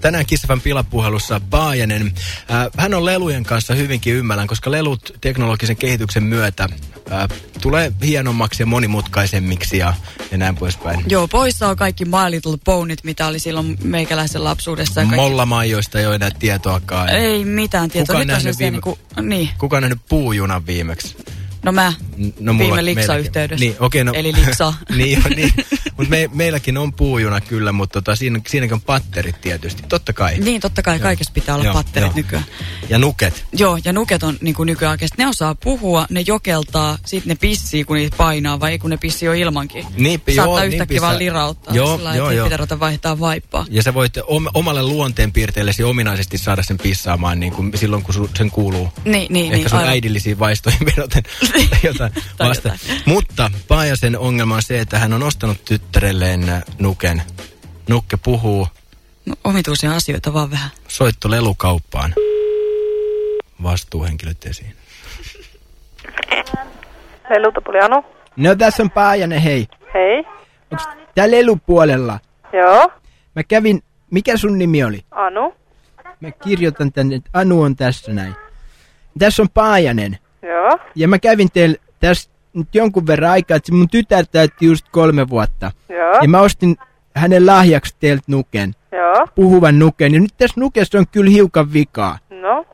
tänään Kissafan pilapuhelussa Baajanen. Äh, hän on lelujen kanssa hyvinkin ymmällään, koska lelut teknologisen kehityksen myötä äh, tulee hienommaksi ja monimutkaisemmiksi ja, ja näin poispäin. Joo, poissa on kaikki My Little Ponit, mitä oli silloin meikäläisen lapsuudessa. Kaikki... Mollamaijoista ei ole enää tietoakaan. Ei mitään tietoa. Kuka on nähnyt, viime... niin kuin, niin. Kuka on nähnyt puujunan viimeksi? No mä no, mulla, viime Liksa-yhteydessä. Niin, okay, no, Eli Liksa. niin, niin. mutta me, meilläkin on puujuna kyllä, mutta tota, siinä, siinäkin on patterit tietysti, totta kai. Niin, totta kai, kaikessa pitää olla joo, patterit joo. nykyään. Ja nuket. Joo, ja nuket on niin kuin nykyään oikeasti. Ne osaa puhua, ne jokeltaa, sit ne pissii, kun niitä painaa, vai kun ne pissii jo ilmankin. Niin, Saattaa joo, yhtäkkiä niin vaan lirauttaa. Joo, sillä joo, joo. pitää ruveta vaihtaa vaippaa. Ja sä voit om, omalle luonteenpiirteellesi ominaisesti saada sen pissaamaan niin kuin silloin, kun su, sen kuuluu. Niin, niin, Ehkä niin, sun aivan. äidillisiin vaistoihin vedoten jotain vasta. Mutta Paajasen ongelma on se, että hän on ostanut tyttärelleen nuken. Nukke puhuu. No, omituisia asioita vaan vähän. Soitto lelukauppaan. Vastuuhenkilöt esiin. Hei, Lutapuli Anu. No tässä on Paajanen, hei. Hei. Onks tää lelupuolella? Joo. Mä kävin, mikä sun nimi oli? Anu. Mä kirjoitan tänne, että Anu on tässä näin. Tässä on Paajanen. Joo. Ja mä kävin teillä tässä nyt jonkun verran aikaa, että mun tytär täytti just kolme vuotta. Joo. Ja mä ostin hänen lahjaksi teiltä nuken. Joo. Puhuvan nuken. Ja nyt tässä nukessa on kyllä hiukan vikaa. No.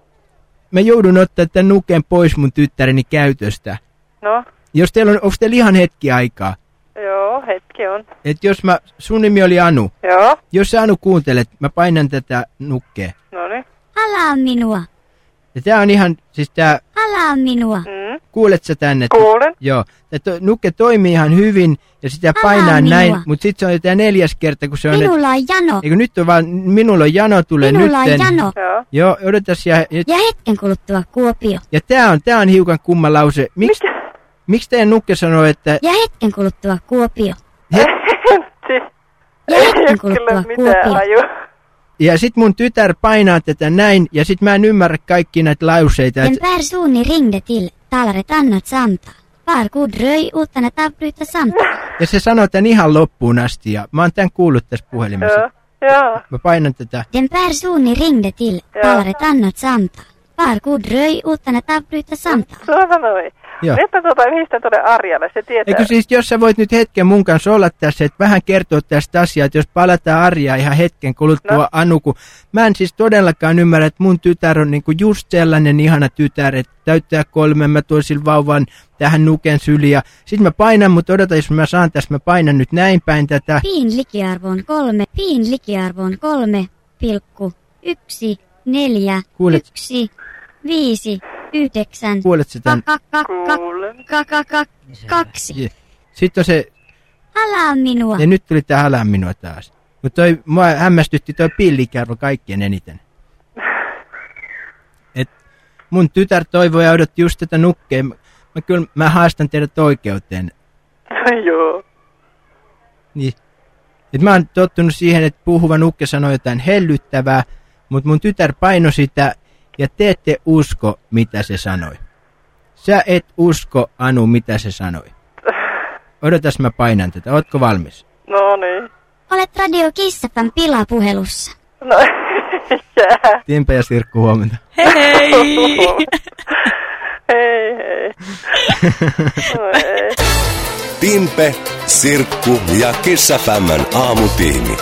Mä joudun ottaa tämän nuken pois mun tyttäreni käytöstä. No. Jos teillä on, onko teillä ihan hetki aikaa? Joo, hetki on. Et jos mä, sun nimi oli Anu. Joo. Jos sä Anu kuuntelet, mä painan tätä nukkea. No niin. Halaa minua. Ja tää on ihan, siis tää, Halaa minua. Kuulet sä tänne? Kuulen. Joo. To, nukke toimii ihan hyvin ja sitä Älä painaa minua. näin, mutta sit se on jo tää neljäs kerta, kun se on... Minulla on jano. Eikö nyt on vaan, minulla on jano tulee Minulla on nytten. jano. Joo. Joo, odotas ja, ja, Ja hetken kuluttua Kuopio. ja tää on, tää on hiukan kumma lause. Miks, miksi teidän nukke sanoo, että Ja hetken kuluttua Kuopio. siis, Ja ei hetken kuluttua Kuopio. ja sit mun tytär painaa tätä näin ja sit mä en ymmärrä kaikki näitä lauseita. Den Et, personen ringde till talar ett annat samtal. Var god dröj utan att avbryta samtal. ja se sanoo tän ihan loppuun asti ja mä oon tän kuullut tässä puhelimessa. Joo. Joo. Mä painan tätä. Den personen ringde till talar ett annat samtal. Var god dröj utan att avbryta. Joo. Tuota yhdistän tuonne Arjalle, se tietää. Eikö siis, jos sä voit nyt hetken mun kanssa olla tässä, että vähän kertoa tästä asiaa, että jos palataan Arjaa ihan hetken kuluttua No. Anu, kun mä en siis todellakaan ymmärrä, että mun tytär on niinku just sellainen ihana tytär, että täyttää kolme, mä tuon sillä vauvan tähän nuken syliin ja sit mä painan, mutta odota, jos mä saan tässä, mä painan nyt näin päin tätä. Piin likiarvo on kolme. Piin likiarvo on kolme pilkku yksi neljä Kuulet- yksi viisi yhdeksän Kuulet Kuulen. ka- kaksi. Sitten on se, Halaa minua. ja nyt tuli tää halaa minua taas. Mutta toi, mua hämmästytti toi pillikäärvo kaikkien eniten. Et mun tytär toivoi ja odotti just tätä nukkea. Mä, mä kyllä, mä haastan teidät oikeuteen. Joo. Niin. Et mä oon tottunut siihen, että puhuva nukke sanoo jotain hellyttävää, mutta mun tytär paino sitä ja te ette usko, mitä se sanoi. Sä et usko, Anu, mitä se sanoi. Odotas, mä painan tätä. Ootko valmis? No niin. Olet Radio Kissafan pilapuhelussa. No, jää. Timpe ja Sirkku, huomenta. Hei hei! Hei, hei. No. Timpe, Sirkku ja Kissafämmän aamutiimi.